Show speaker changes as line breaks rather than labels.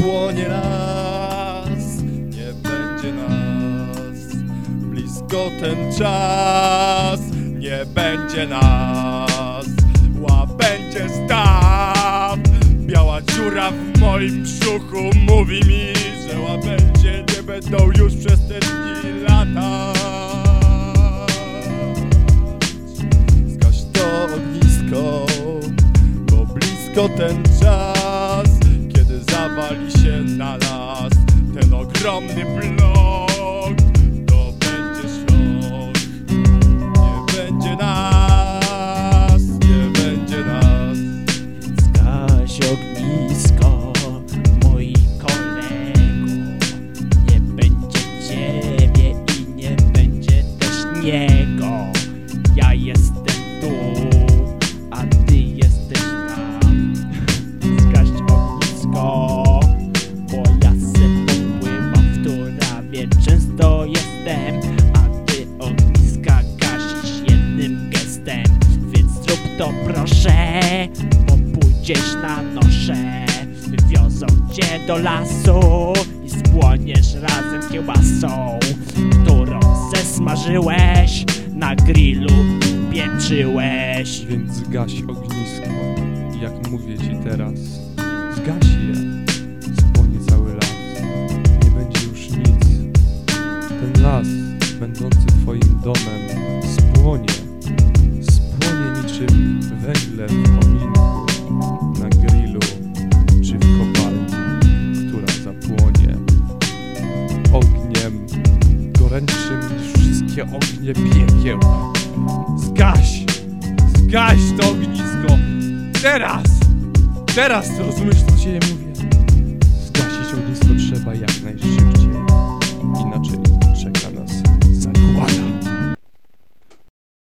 zapłonie las, nie będzie nas. Blisko ten czas, nie będzie nas. Łabędzie staw, biała dziura w moim brzuchu mówi mi, że łabędzie nie będą już przez te dni latać. Zgaś to ognisko, bo blisko ten czas, zawali się na las ten ogromny blok. To będzie szok, nie będzie nas, nie będzie nas.
Zgaś ognisko, mój kolego Nie będzie ciebie i nie będzie też niego Ja jestem tu, proszę, bo pójdziesz na nosze Wywiozą cię do lasu i spłoniesz razem kiełbasą Którą zesmażyłeś, na grillu pieczyłeś
Więc zgaś ognisko, jak mówię ci teraz. Zgaś je, spłonie cały las. Nie będzie już nic. Ten las, będący twoim domem, spłonie. Węgle w kominku, na grillu czy w kopalni, która zapłonie. Ogniem gorętszym niż wszystkie ognie piekieł. Zgaś! Zgaś to ognisko! Teraz! Teraz rozumiesz, co do ciebie mówię?